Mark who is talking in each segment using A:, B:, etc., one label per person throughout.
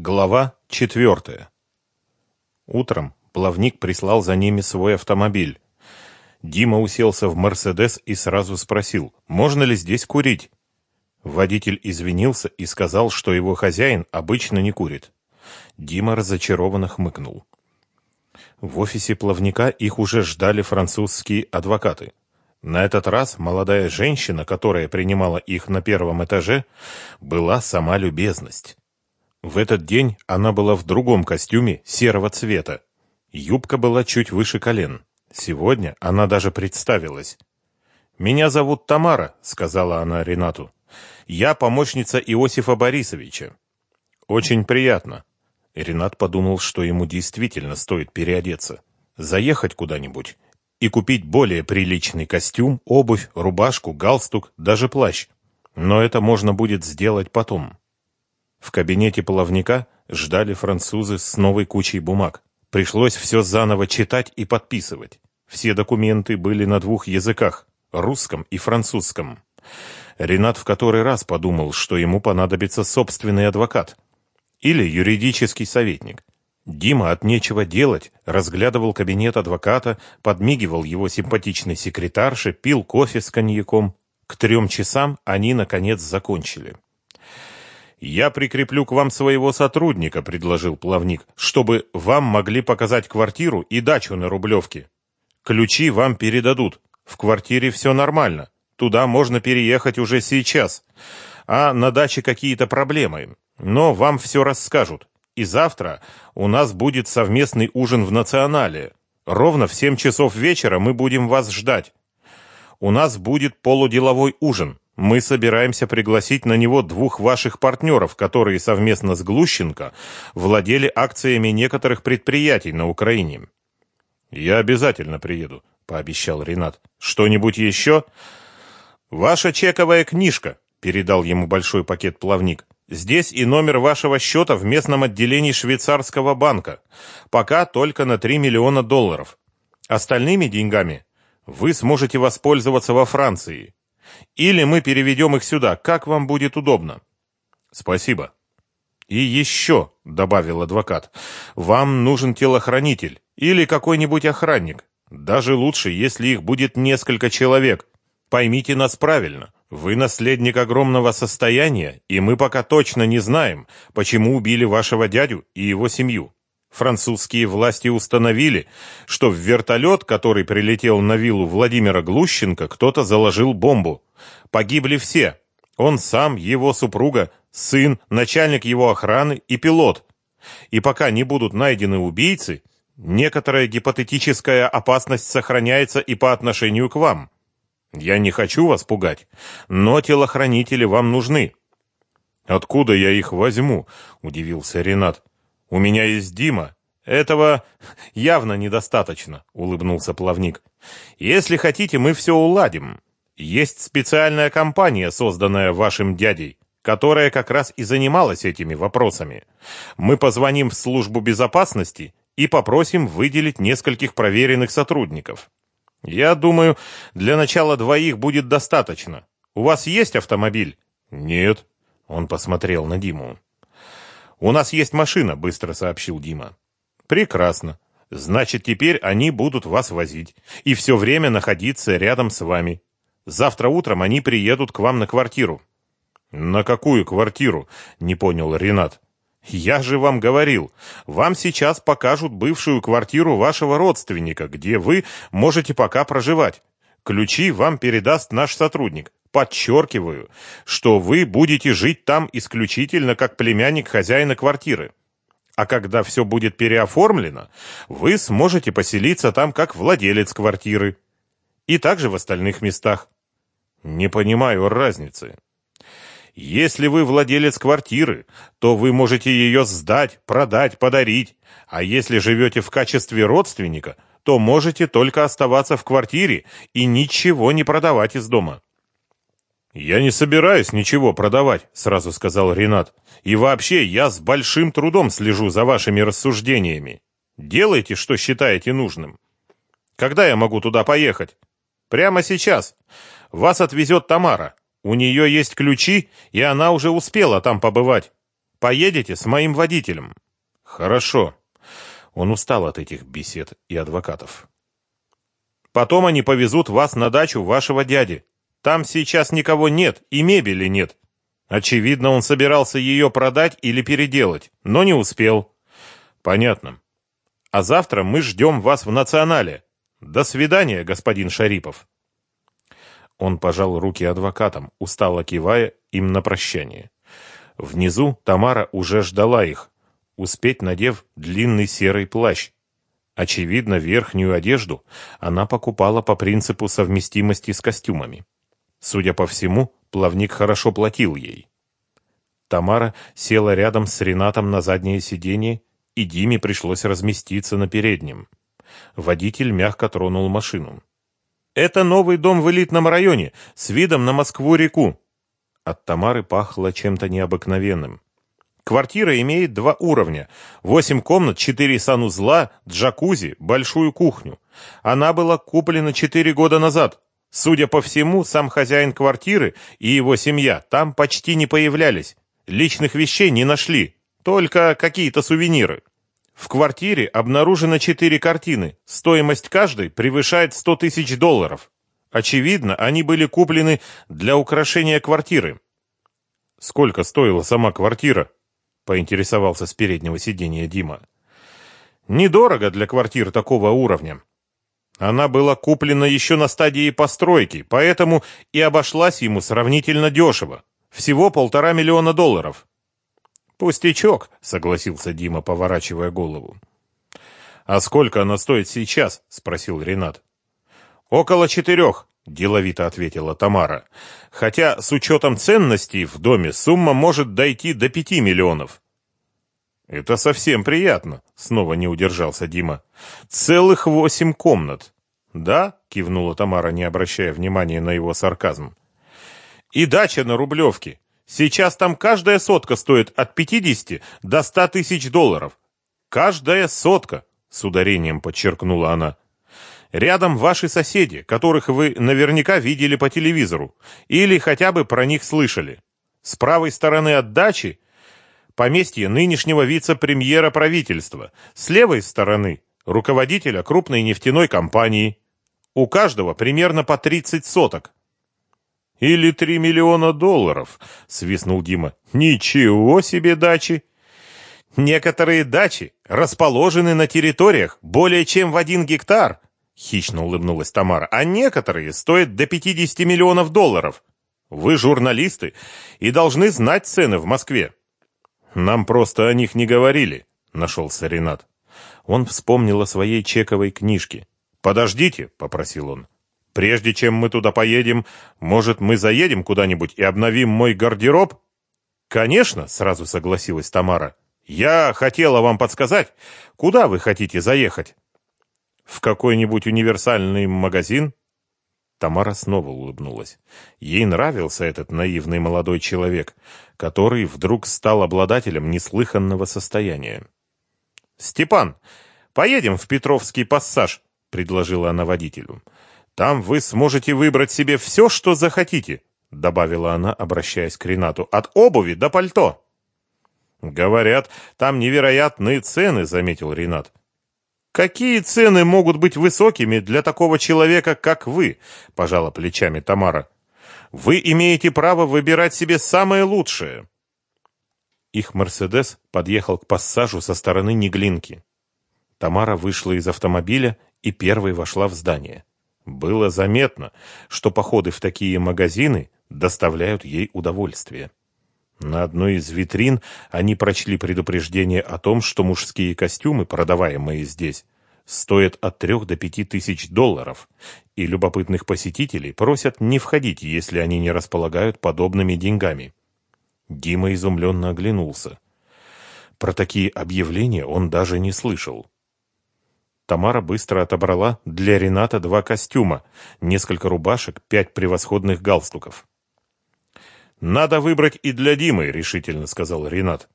A: Глава четвертая. Утром плавник прислал за ними свой автомобиль. Дима уселся в «Мерседес» и сразу спросил, можно ли здесь курить. Водитель извинился и сказал, что его хозяин обычно не курит. Дима разочарованно хмыкнул. В офисе плавника их уже ждали французские адвокаты. На этот раз молодая женщина, которая принимала их на первом этаже, была сама любезность. В этот день она была в другом костюме серого цвета. Юбка была чуть выше колен. Сегодня она даже представилась. «Меня зовут Тамара», — сказала она Ренату. «Я помощница Иосифа Борисовича». «Очень приятно». Ренат подумал, что ему действительно стоит переодеться. Заехать куда-нибудь и купить более приличный костюм, обувь, рубашку, галстук, даже плащ. Но это можно будет сделать потом. В кабинете половника ждали французы с новой кучей бумаг. Пришлось все заново читать и подписывать. Все документы были на двух языках – русском и французском. Ренат в который раз подумал, что ему понадобится собственный адвокат или юридический советник. Дима от нечего делать разглядывал кабинет адвоката, подмигивал его симпатичной секретарше, пил кофе с коньяком. К трем часам они, наконец, закончили. «Я прикреплю к вам своего сотрудника», — предложил плавник, «чтобы вам могли показать квартиру и дачу на Рублевке. Ключи вам передадут. В квартире все нормально. Туда можно переехать уже сейчас. А на даче какие-то проблемы. Но вам все расскажут. И завтра у нас будет совместный ужин в Национале. Ровно в семь часов вечера мы будем вас ждать. У нас будет полуделовой ужин. Мы собираемся пригласить на него двух ваших партнеров, которые совместно с Глущенко владели акциями некоторых предприятий на Украине. Я обязательно приеду, пообещал Ренат. Что-нибудь еще? Ваша чековая книжка, передал ему большой пакет плавник. Здесь и номер вашего счета в местном отделении швейцарского банка. Пока только на 3 миллиона долларов. Остальными деньгами вы сможете воспользоваться во Франции. Или мы переведем их сюда, как вам будет удобно. Спасибо. И еще, добавил адвокат, вам нужен телохранитель или какой-нибудь охранник. Даже лучше, если их будет несколько человек. Поймите нас правильно. Вы наследник огромного состояния, и мы пока точно не знаем, почему убили вашего дядю и его семью. Французские власти установили, что в вертолет, который прилетел на виллу Владимира Глущенко, кто-то заложил бомбу. Погибли все. Он сам, его супруга, сын, начальник его охраны и пилот. И пока не будут найдены убийцы, некоторая гипотетическая опасность сохраняется и по отношению к вам. Я не хочу вас пугать, но телохранители вам нужны. Откуда я их возьму? удивился Ренат. У меня есть Дима. Этого явно недостаточно, улыбнулся плавник. Если хотите, мы все уладим. Есть специальная компания, созданная вашим дядей, которая как раз и занималась этими вопросами. Мы позвоним в службу безопасности и попросим выделить нескольких проверенных сотрудников. Я думаю, для начала двоих будет достаточно. У вас есть автомобиль? Нет. Он посмотрел на Диму. «У нас есть машина», — быстро сообщил Дима. «Прекрасно. Значит, теперь они будут вас возить и все время находиться рядом с вами. Завтра утром они приедут к вам на квартиру». «На какую квартиру?» — не понял Ренат. «Я же вам говорил, вам сейчас покажут бывшую квартиру вашего родственника, где вы можете пока проживать. Ключи вам передаст наш сотрудник. Подчеркиваю, что вы будете жить там исключительно как племянник хозяина квартиры. А когда все будет переоформлено, вы сможете поселиться там как владелец квартиры. И также в остальных местах. Не понимаю разницы. Если вы владелец квартиры, то вы можете ее сдать, продать, подарить. А если живете в качестве родственника, то можете только оставаться в квартире и ничего не продавать из дома. «Я не собираюсь ничего продавать», — сразу сказал Ренат. «И вообще, я с большим трудом слежу за вашими рассуждениями. Делайте, что считаете нужным. Когда я могу туда поехать?» «Прямо сейчас. Вас отвезет Тамара. У нее есть ключи, и она уже успела там побывать. Поедете с моим водителем. Хорошо. Он устал от этих бесед и адвокатов. Потом они повезут вас на дачу вашего дяди. Там сейчас никого нет и мебели нет. Очевидно, он собирался ее продать или переделать, но не успел. Понятно. А завтра мы ждем вас в Национале. До свидания, господин Шарипов. Он пожал руки адвокатам, устало кивая им на прощание. Внизу Тамара уже ждала их, успеть надев длинный серый плащ. Очевидно, верхнюю одежду она покупала по принципу совместимости с костюмами. Судя по всему, плавник хорошо платил ей. Тамара села рядом с Ренатом на заднее сиденье, и Диме пришлось разместиться на переднем. Водитель мягко тронул машину. «Это новый дом в элитном районе, с видом на Москву-реку». От Тамары пахло чем-то необыкновенным. Квартира имеет два уровня. Восемь комнат, четыре санузла, джакузи, большую кухню. Она была куплена четыре года назад. Судя по всему, сам хозяин квартиры и его семья там почти не появлялись. Личных вещей не нашли, только какие-то сувениры. В квартире обнаружено четыре картины. Стоимость каждой превышает 100 тысяч долларов. Очевидно, они были куплены для украшения квартиры. Сколько стоила сама квартира? Поинтересовался с переднего сиденья Дима. Недорого для квартир такого уровня. Она была куплена еще на стадии постройки, поэтому и обошлась ему сравнительно дешево. Всего полтора миллиона долларов. «Пустячок», — согласился Дима, поворачивая голову. «А сколько она стоит сейчас?» — спросил Ренат. «Около четырех», — деловито ответила Тамара. «Хотя с учетом ценностей в доме сумма может дойти до пяти миллионов». «Это совсем приятно», — снова не удержался Дима. «Целых восемь комнат». «Да?» — кивнула Тамара, не обращая внимания на его сарказм. «И дача на Рублевке. Сейчас там каждая сотка стоит от 50 до 100 тысяч долларов. Каждая сотка, с ударением подчеркнула она. Рядом ваши соседи, которых вы наверняка видели по телевизору или хотя бы про них слышали. С правой стороны от дачи поместье нынешнего вице-премьера правительства, с левой стороны руководителя крупной нефтяной компании. У каждого примерно по 30 соток. Или три миллиона долларов, свистнул Дима. Ничего себе дачи! Некоторые дачи расположены на территориях более чем в один гектар, хищно улыбнулась Тамара, а некоторые стоят до 50 миллионов долларов. Вы журналисты и должны знать цены в Москве. Нам просто о них не говорили, нашелся Ренат. Он вспомнил о своей чековой книжке. Подождите, попросил он. Прежде чем мы туда поедем, может, мы заедем куда-нибудь и обновим мой гардероб? Конечно, сразу согласилась Тамара. Я хотела вам подсказать, куда вы хотите заехать? В какой-нибудь универсальный магазин? Тамара снова улыбнулась. Ей нравился этот наивный молодой человек, который вдруг стал обладателем неслыханного состояния. «Степан, поедем в Петровский пассаж», — предложила она водителю. Там вы сможете выбрать себе все, что захотите, добавила она, обращаясь к Ренату, от обуви до пальто. Говорят, там невероятные цены, заметил Ренат. Какие цены могут быть высокими для такого человека, как вы? пожала плечами Тамара. Вы имеете право выбирать себе самое лучшее. Их Мерседес подъехал к пассажу со стороны Неглинки. Тамара вышла из автомобиля и первой вошла в здание. Было заметно, что походы в такие магазины доставляют ей удовольствие. На одной из витрин они прочли предупреждение о том, что мужские костюмы, продаваемые здесь, стоят от трех до пяти тысяч долларов, и любопытных посетителей просят не входить, если они не располагают подобными деньгами. Дима изумленно оглянулся. Про такие объявления он даже не слышал. Тамара быстро отобрала для Рената два костюма, несколько рубашек, пять превосходных галстуков. «Надо выбрать и для Димы», — решительно сказал Ренат.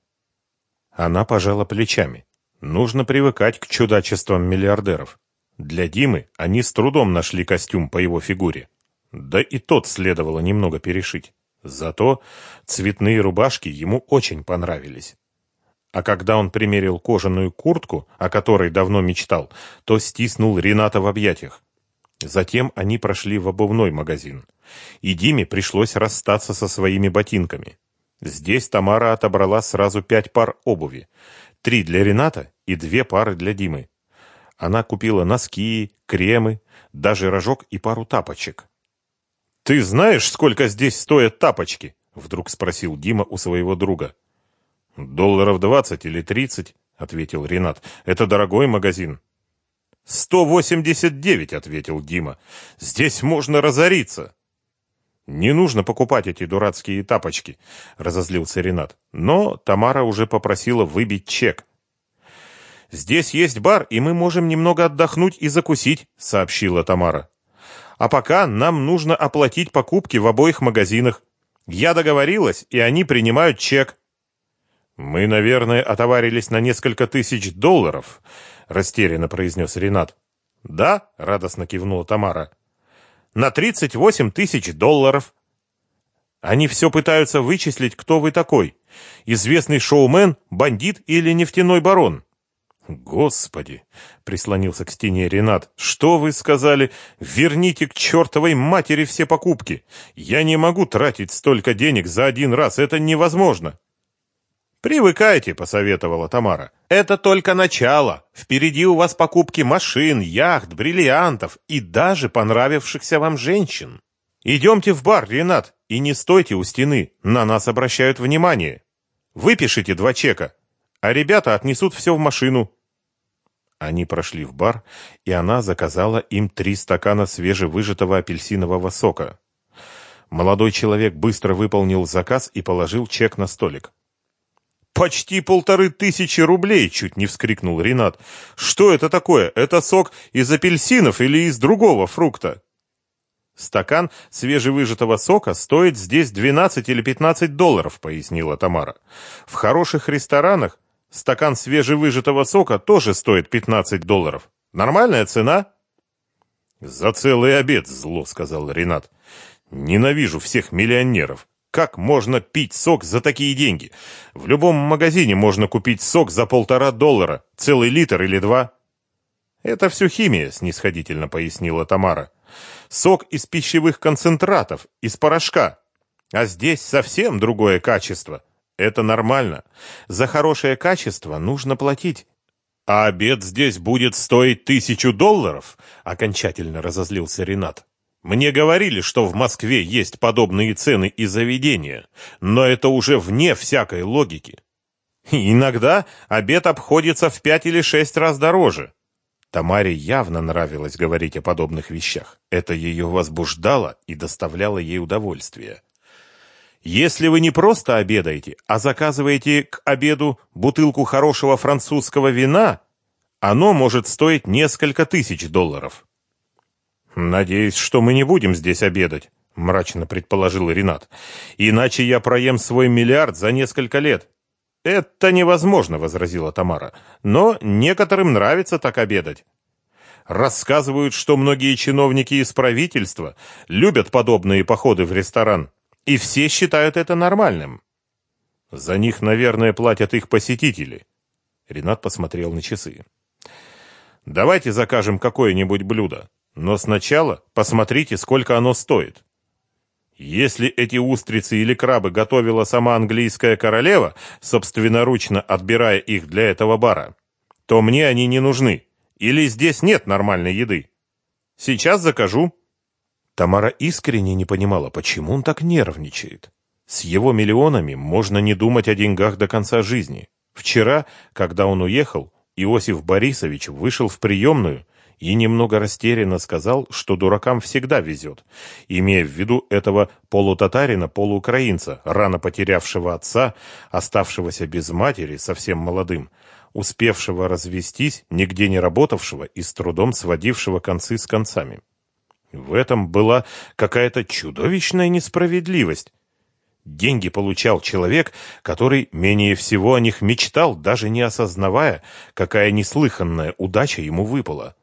A: Она пожала плечами. Нужно привыкать к чудачествам миллиардеров. Для Димы они с трудом нашли костюм по его фигуре. Да и тот следовало немного перешить. Зато цветные рубашки ему очень понравились. А когда он примерил кожаную куртку, о которой давно мечтал, то стиснул Рената в объятиях. Затем они прошли в обувной магазин. И Диме пришлось расстаться со своими ботинками. Здесь Тамара отобрала сразу пять пар обуви. Три для Рената и две пары для Димы. Она купила носки, кремы, даже рожок и пару тапочек. «Ты знаешь, сколько здесь стоят тапочки?» — вдруг спросил Дима у своего друга. «Долларов двадцать или тридцать», — ответил Ренат. «Это дорогой магазин». «Сто восемьдесят девять», — ответил Дима. «Здесь можно разориться». «Не нужно покупать эти дурацкие тапочки», — разозлился Ренат. Но Тамара уже попросила выбить чек. «Здесь есть бар, и мы можем немного отдохнуть и закусить», — сообщила Тамара. «А пока нам нужно оплатить покупки в обоих магазинах. Я договорилась, и они принимают чек». «Мы, наверное, отоварились на несколько тысяч долларов», — растерянно произнес Ренат. «Да», — радостно кивнула Тамара. «На тридцать восемь тысяч долларов». Они все пытаются вычислить, кто вы такой. Известный шоумен, бандит или нефтяной барон. «Господи!» — прислонился к стене Ренат. «Что вы сказали? Верните к чертовой матери все покупки! Я не могу тратить столько денег за один раз, это невозможно!» «Привыкайте», — посоветовала Тамара. «Это только начало. Впереди у вас покупки машин, яхт, бриллиантов и даже понравившихся вам женщин. Идемте в бар, Ренат, и не стойте у стены, на нас обращают внимание. Выпишите два чека, а ребята отнесут все в машину». Они прошли в бар, и она заказала им три стакана свежевыжатого апельсинового сока. Молодой человек быстро выполнил заказ и положил чек на столик. «Почти полторы тысячи рублей!» — чуть не вскрикнул Ренат. «Что это такое? Это сок из апельсинов или из другого фрукта?» «Стакан свежевыжатого сока стоит здесь 12 или 15 долларов», — пояснила Тамара. «В хороших ресторанах стакан свежевыжатого сока тоже стоит 15 долларов. Нормальная цена?» «За целый обед зло», — сказал Ренат. «Ненавижу всех миллионеров. Как можно пить сок за такие деньги? В любом магазине можно купить сок за полтора доллара, целый литр или два». «Это все химия», — снисходительно пояснила Тамара. «Сок из пищевых концентратов, из порошка. А здесь совсем другое качество». Это нормально. За хорошее качество нужно платить. А обед здесь будет стоить тысячу долларов? Окончательно разозлился Ренат. Мне говорили, что в Москве есть подобные цены и заведения, но это уже вне всякой логики. иногда обед обходится в пять или шесть раз дороже. Тамаре явно нравилось говорить о подобных вещах. Это ее возбуждало и доставляло ей удовольствие. Если вы не просто обедаете, а заказываете к обеду бутылку хорошего французского вина, оно может стоить несколько тысяч долларов. Надеюсь, что мы не будем здесь обедать, мрачно предположил Ренат. Иначе я проем свой миллиард за несколько лет. Это невозможно, возразила Тамара. Но некоторым нравится так обедать. Рассказывают, что многие чиновники из правительства любят подобные походы в ресторан. И все считают это нормальным. За них, наверное, платят их посетители. Ренат посмотрел на часы. Давайте закажем какое-нибудь блюдо, но сначала посмотрите, сколько оно стоит. Если эти устрицы или крабы готовила сама английская королева, собственноручно отбирая их для этого бара, то мне они не нужны. Или здесь нет нормальной еды. Сейчас закажу. Тамара искренне не понимала, почему он так нервничает. С его миллионами можно не думать о деньгах до конца жизни. Вчера, когда он уехал, Иосиф Борисович вышел в приемную и немного растерянно сказал, что дуракам всегда везет, имея в виду этого полутатарина-полуукраинца, рано потерявшего отца, оставшегося без матери, совсем молодым, успевшего развестись, нигде не работавшего и с трудом сводившего концы с концами. В этом была какая-то чудовищная несправедливость. Деньги получал человек, который менее всего о них мечтал, даже не осознавая, какая неслыханная удача ему выпала.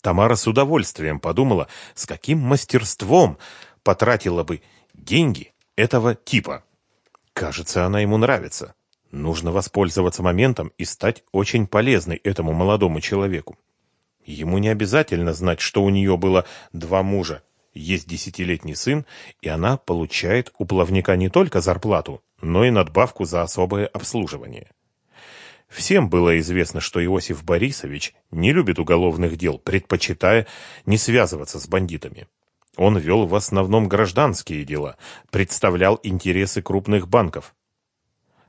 A: Тамара с удовольствием подумала, с каким мастерством потратила бы деньги этого типа. Кажется, она ему нравится. Нужно воспользоваться моментом и стать очень полезной этому молодому человеку. Ему не обязательно знать, что у нее было два мужа, есть десятилетний сын, и она получает у плавника не только зарплату, но и надбавку за особое обслуживание. Всем было известно, что Иосиф Борисович не любит уголовных дел, предпочитая не связываться с бандитами. Он вел в основном гражданские дела, представлял интересы крупных банков.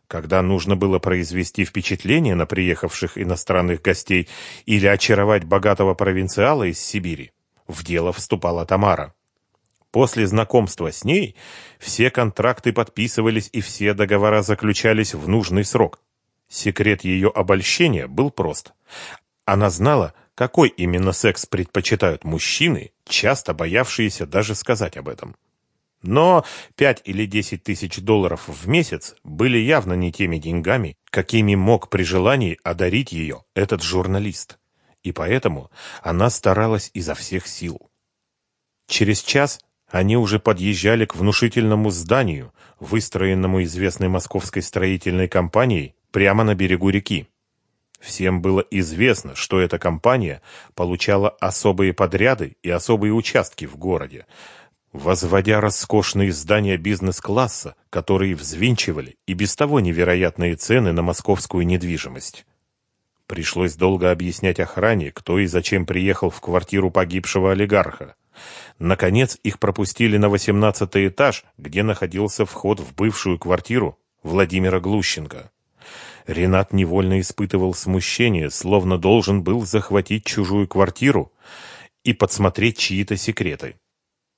A: Когда нужно было произвести впечатление на приехавших иностранных гостей или очаровать богатого провинциала из Сибири, в дело вступала Тамара. После знакомства с ней все контракты подписывались и все договора заключались в нужный срок. Секрет ее обольщения был прост. Она знала, какой именно секс предпочитают мужчины, часто боявшиеся даже сказать об этом. Но 5 или 10 тысяч долларов в месяц были явно не теми деньгами, какими мог при желании одарить ее этот журналист. И поэтому она старалась изо всех сил. Через час они уже подъезжали к внушительному зданию, выстроенному известной московской строительной компанией прямо на берегу реки. Всем было известно, что эта компания получала особые подряды и особые участки в городе, возводя роскошные здания бизнес-класса, которые взвинчивали и без того невероятные цены на московскую недвижимость. Пришлось долго объяснять охране, кто и зачем приехал в квартиру погибшего олигарха. Наконец их пропустили на восемнадцатый этаж, где находился вход в бывшую квартиру Владимира Глущенко. Ренат невольно испытывал смущение, словно должен был захватить чужую квартиру и подсмотреть чьи-то секреты.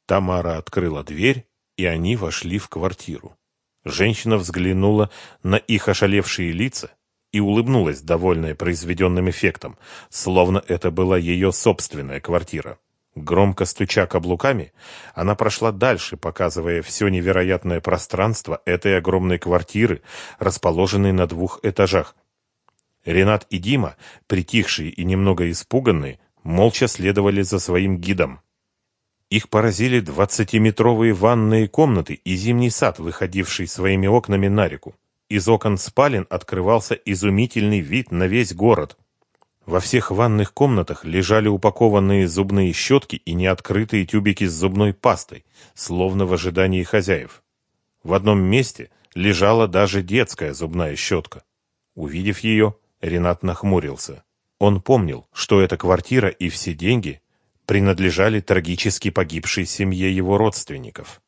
A: Тамара открыла дверь, и они вошли в квартиру. Женщина взглянула на их ошалевшие лица и улыбнулась, довольная произведенным эффектом, словно это была ее собственная квартира. Громко стуча каблуками, она прошла дальше, показывая все невероятное пространство этой огромной квартиры, расположенной на двух этажах. Ренат и Дима, притихшие и немного испуганные, молча следовали за своим гидом. Их поразили двадцатиметровые ванные комнаты и зимний сад, выходивший своими окнами на реку. Из окон спален открывался изумительный вид на весь город – во всех ванных комнатах лежали упакованные зубные щетки и неоткрытые тюбики с зубной пастой, словно в ожидании хозяев. В одном месте лежала даже детская зубная щетка. Увидев ее, Ренат нахмурился. Он помнил, что эта квартира и все деньги принадлежали трагически погибшей семье его родственников.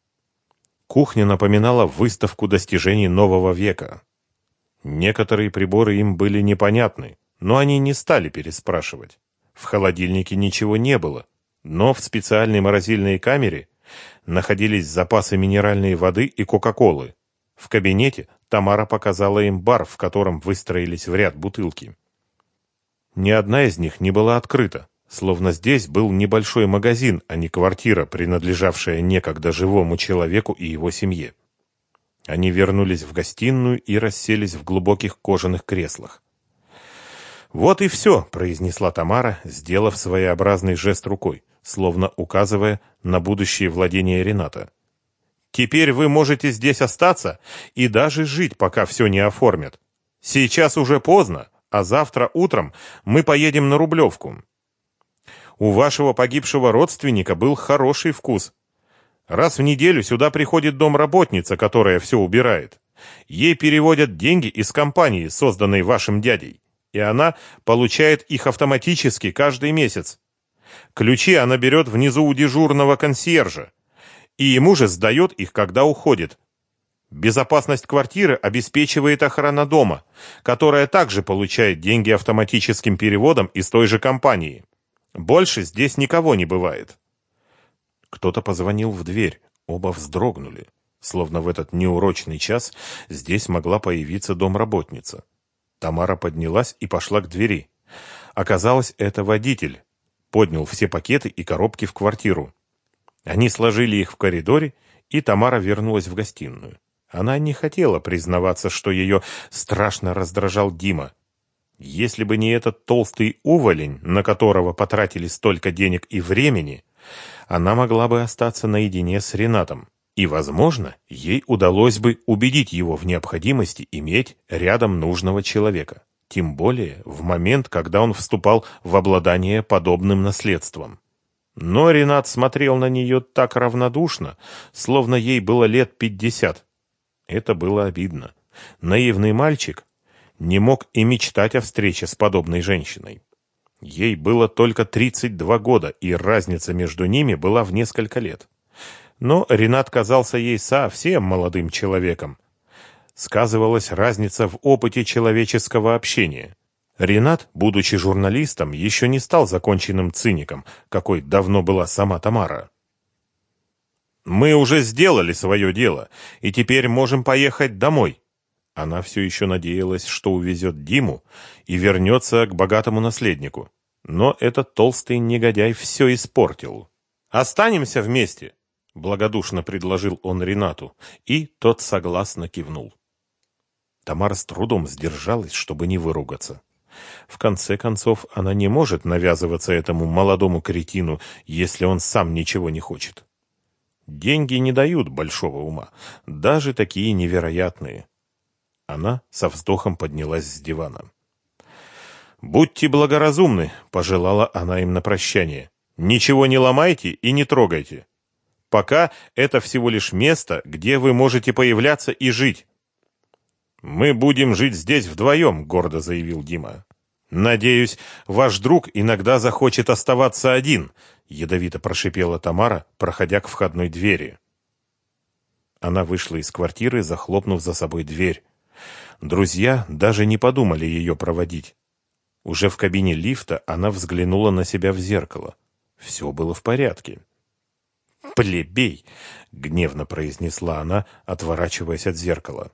A: Кухня напоминала выставку достижений нового века. Некоторые приборы им были непонятны, но они не стали переспрашивать. В холодильнике ничего не было, но в специальной морозильной камере находились запасы минеральной воды и кока-колы. В кабинете Тамара показала им бар, в котором выстроились в ряд бутылки. Ни одна из них не была открыта, словно здесь был небольшой магазин, а не квартира, принадлежавшая некогда живому человеку и его семье. Они вернулись в гостиную и расселись в глубоких кожаных креслах. «Вот и все», — произнесла Тамара, сделав своеобразный жест рукой, словно указывая на будущее владение Рената. «Теперь вы можете здесь остаться и даже жить, пока все не оформят. Сейчас уже поздно, а завтра утром мы поедем на Рублевку. У вашего погибшего родственника был хороший вкус. Раз в неделю сюда приходит домработница, которая все убирает. Ей переводят деньги из компании, созданной вашим дядей и она получает их автоматически каждый месяц. Ключи она берет внизу у дежурного консьержа, и ему же сдает их, когда уходит. Безопасность квартиры обеспечивает охрана дома, которая также получает деньги автоматическим переводом из той же компании. Больше здесь никого не бывает. Кто-то позвонил в дверь, оба вздрогнули, словно в этот неурочный час здесь могла появиться домработница. Тамара поднялась и пошла к двери. Оказалось, это водитель. Поднял все пакеты и коробки в квартиру. Они сложили их в коридоре, и Тамара вернулась в гостиную. Она не хотела признаваться, что ее страшно раздражал Дима. Если бы не этот толстый уволень, на которого потратили столько денег и времени, она могла бы остаться наедине с Ренатом. И, возможно, ей удалось бы убедить его в необходимости иметь рядом нужного человека. Тем более в момент, когда он вступал в обладание подобным наследством. Но Ренат смотрел на нее так равнодушно, словно ей было лет пятьдесят. Это было обидно. Наивный мальчик не мог и мечтать о встрече с подобной женщиной. Ей было только 32 года, и разница между ними была в несколько лет. Но Ренат казался ей совсем молодым человеком. Сказывалась разница в опыте человеческого общения. Ренат, будучи журналистом, еще не стал законченным циником, какой давно была сама Тамара. «Мы уже сделали свое дело, и теперь можем поехать домой». Она все еще надеялась, что увезет Диму и вернется к богатому наследнику. Но этот толстый негодяй все испортил. «Останемся вместе», — благодушно предложил он Ренату, и тот согласно кивнул. Тамара с трудом сдержалась, чтобы не выругаться. В конце концов, она не может навязываться этому молодому кретину, если он сам ничего не хочет. Деньги не дают большого ума, даже такие невероятные. Она со вздохом поднялась с дивана. «Будьте благоразумны», — пожелала она им на прощание. «Ничего не ломайте и не трогайте. Пока это всего лишь место, где вы можете появляться и жить. «Мы будем жить здесь вдвоем», — гордо заявил Дима. «Надеюсь, ваш друг иногда захочет оставаться один», — ядовито прошипела Тамара, проходя к входной двери. Она вышла из квартиры, захлопнув за собой дверь. Друзья даже не подумали ее проводить. Уже в кабине лифта она взглянула на себя в зеркало. Все было в порядке. «Плебей!» — гневно произнесла она, отворачиваясь от зеркала.